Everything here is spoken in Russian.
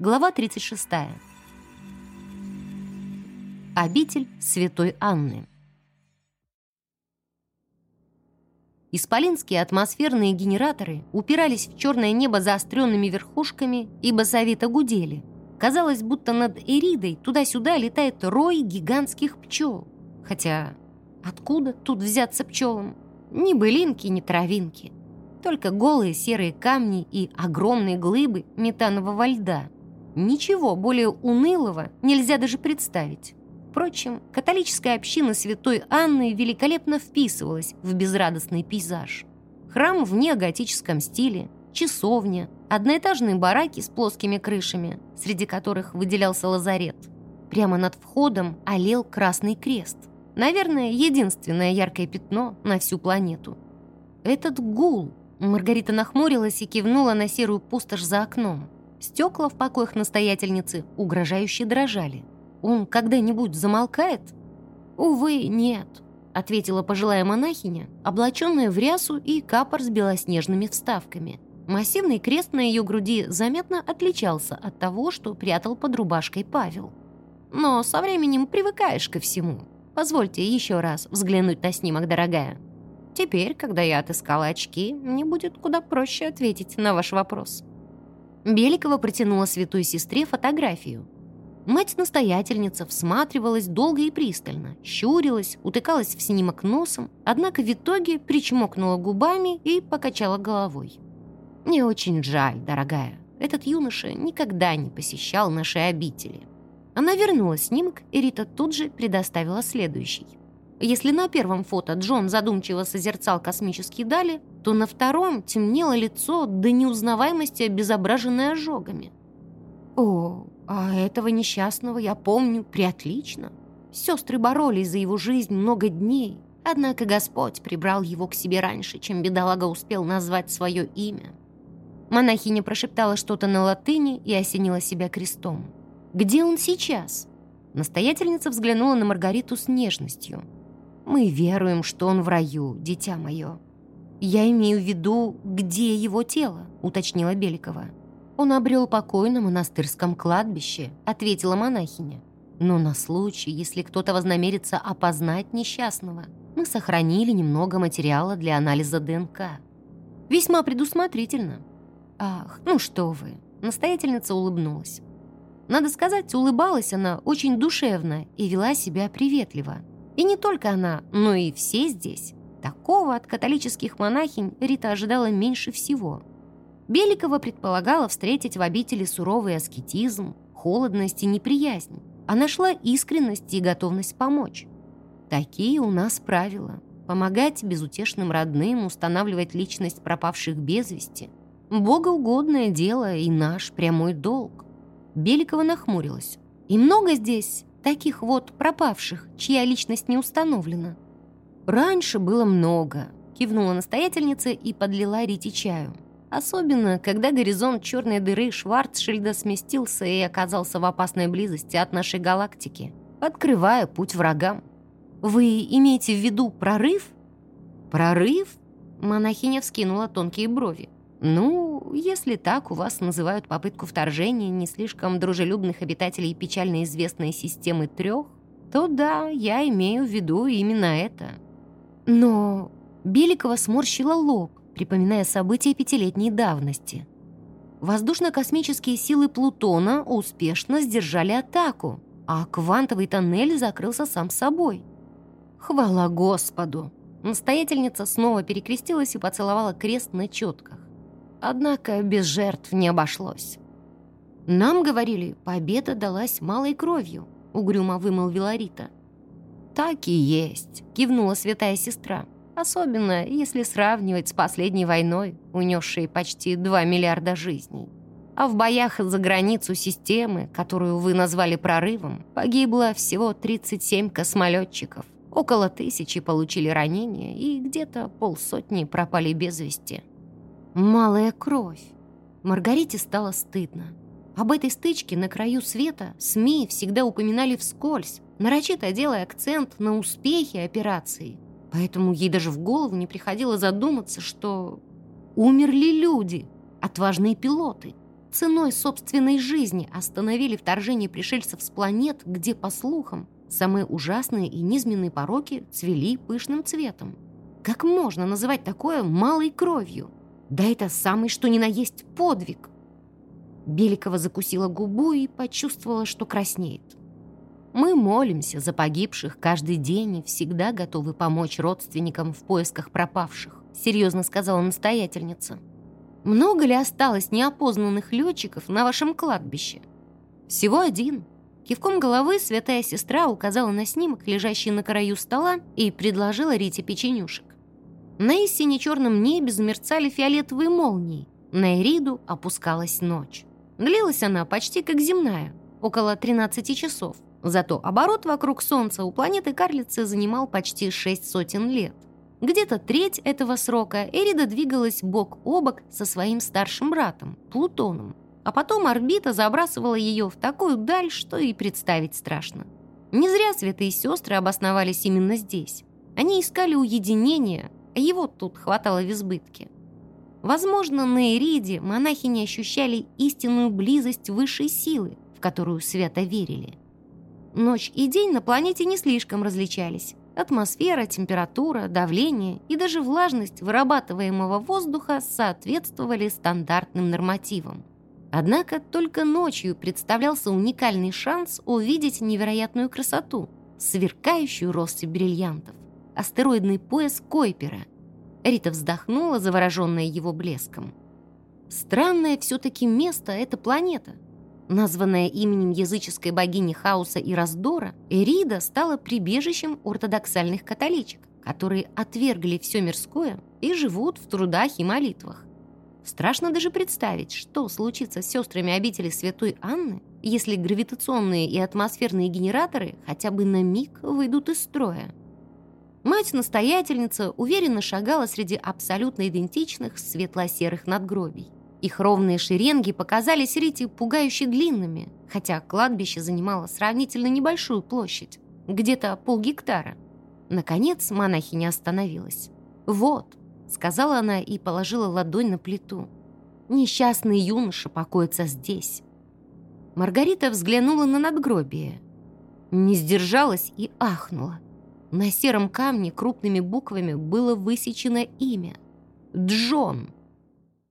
Глава 36. Обитель Святой Анны. Исполинские атмосферные генераторы упирались в черное небо заостренными верхушками и басовито гудели. Казалось, будто над Эридой туда-сюда летает рой гигантских пчел. Хотя откуда тут взяться пчелам? Ни былинки, ни травинки. Только голые серые камни и огромные глыбы метанового льда – Ничего более унылого нельзя даже представить. Впрочем, католическая община святой Анны великолепно вписывалась в безрадостный пейзаж. Храм в неоготическом стиле, часовня, одноэтажные бараки с плоскими крышами, среди которых выделялся лазарет. Прямо над входом олел Красный Крест. Наверное, единственное яркое пятно на всю планету. Этот гул... Маргарита нахмурилась и кивнула на серую пустошь за окном. Стекла в покоях настоятельницы угрожающе дрожали. «Он когда-нибудь замолкает?» «Увы, нет», — ответила пожилая монахиня, облаченная в рясу и капор с белоснежными вставками. Массивный крест на ее груди заметно отличался от того, что прятал под рубашкой Павел. «Но со временем привыкаешь ко всему. Позвольте еще раз взглянуть на снимок, дорогая. Теперь, когда я отыскала очки, мне будет куда проще ответить на ваш вопрос». Беликова протянула святой сестре фотографию. Мать-настоятельница всматривалась долго и пристально, щурилась, утыкалась в снимок носом, однако в итоге причмокнула губами и покачала головой. «Мне очень жаль, дорогая. Этот юноша никогда не посещал наши обители». Она вернула снимок, и Рита тут же предоставила следующий. Если на первом фото Джон задумчиво созерцал космические дали, то на втором темнело лицо до неузнаваемости обезображенное ожогами. О, а этого несчастного я помню приотлично. Сестры боролись за его жизнь много дней, однако Господь прибрал его к себе раньше, чем бедолага успел назвать свое имя. Монахиня прошептала что-то на латыни и осенила себя крестом. «Где он сейчас?» Настоятельница взглянула на Маргариту с нежностью – мы веруем, что он в раю, дитя мое. Я имею в виду, где его тело, уточнила Беликова. Он обрел покой на монастырском кладбище, ответила монахиня. Но на случай, если кто-то вознамерится опознать несчастного, мы сохранили немного материала для анализа ДНК. Весьма предусмотрительно. Ах, ну что вы, настоятельница улыбнулась. Надо сказать, улыбалась она очень душевно и вела себя приветливо. И не только она, но и все здесь. Такого от католических монахинь Рита ожидала меньше всего. Беликова предполагала встретить в обители суровый аскетизм, холодность и неприязнь, а нашла искренность и готовность помочь. Такие у нас правила. Помогать безутешным родным, устанавливать личность пропавших без вести. Богоугодное дело и наш прямой долг. Беликова нахмурилась. И много здесь таких вот пропавших, чья личность не установлена. «Раньше было много», — кивнула настоятельница и подлила Рите чаю. Особенно, когда горизонт черной дыры Шварцшильда сместился и оказался в опасной близости от нашей галактики, открывая путь врагам. «Вы имеете в виду прорыв?» «Прорыв?» Монахиня вскинула тонкие брови. Ну, если так у вас называют попытку вторжения не слишком дружелюбных обитателей печально известной системы трех, то да, я имею в виду именно это. Но Беликова сморщила лоб, припоминая события пятилетней давности. Воздушно-космические силы Плутона успешно сдержали атаку, а квантовый тоннель закрылся сам собой. Хвала Господу! Настоятельница снова перекрестилась и поцеловала крест на четках. Однако без жертв не обошлось. «Нам, говорили, победа далась малой кровью», — угрюмо вымолвила Рита. «Так и есть», — кивнула святая сестра. «Особенно, если сравнивать с последней войной, унесшей почти 2 миллиарда жизней. А в боях за границу системы, которую вы назвали прорывом, погибло всего 37 космолетчиков. Около тысячи получили ранения, и где-то полсотни пропали без вести». Малая кровь. Маргарите стало стыдно. Об этой стычке на краю света СМИ всегда упоминали вскользь, нарочито делая акцент на успехе операции. Поэтому ей даже в голову не приходило задуматься, что умерли люди, отважные пилоты, ценой собственной жизни остановили вторжение пришельцев с планет, где, по слухам, самые ужасные и низменные пороки цвели пышным цветом. Как можно называть такое малой кровью? Да это самый что ни на есть подвиг. Беликова закусила губу и почувствовала, что краснеет. Мы молимся за погибших каждый день и всегда готовы помочь родственникам в поисках пропавших, серьезно сказала настоятельница. Много ли осталось неопознанных летчиков на вашем кладбище? Всего один. Кивком головы святая сестра указала на снимок, лежащий на краю стола, и предложила Рите печенюшек. На истине черном небе замерцали фиолетовые молнии. На Эриду опускалась ночь. Длилась она почти как земная, около 13 часов. Зато оборот вокруг Солнца у планеты Карлицы занимал почти шесть сотен лет. Где-то треть этого срока Эрида двигалась бок о бок со своим старшим братом, Плутоном. А потом орбита забрасывала ее в такую даль, что и представить страшно. Не зря святые сестры обосновались именно здесь. Они искали уединения, его тут хватало в избытке. Возможно, на Эриде монахини ощущали истинную близость высшей силы, в которую свято верили. Ночь и день на планете не слишком различались. Атмосфера, температура, давление и даже влажность вырабатываемого воздуха соответствовали стандартным нормативам. Однако только ночью представлялся уникальный шанс увидеть невероятную красоту, сверкающую россыпь бриллиантов, астероидный пояс Койпера – Рита вздохнула, завороженная его блеском. Странное все-таки место — это планета. Названная именем языческой богини хаоса и раздора, Эрида стала прибежищем ортодоксальных католичек, которые отвергли все мирское и живут в трудах и молитвах. Страшно даже представить, что случится с сестрами обители святой Анны, если гравитационные и атмосферные генераторы хотя бы на миг выйдут из строя. Мать-настоятельница уверенно шагала среди абсолютно идентичных светло-серых надгробий. Их ровные шеренги показались Рите пугающе длинными, хотя кладбище занимало сравнительно небольшую площадь, где-то полгектара. Наконец монахиня остановилась. «Вот», — сказала она и положила ладонь на плиту. «Несчастный юноша покоится здесь». Маргарита взглянула на надгробие, не сдержалась и ахнула. На сером камне крупными буквами было высечено имя. Джон.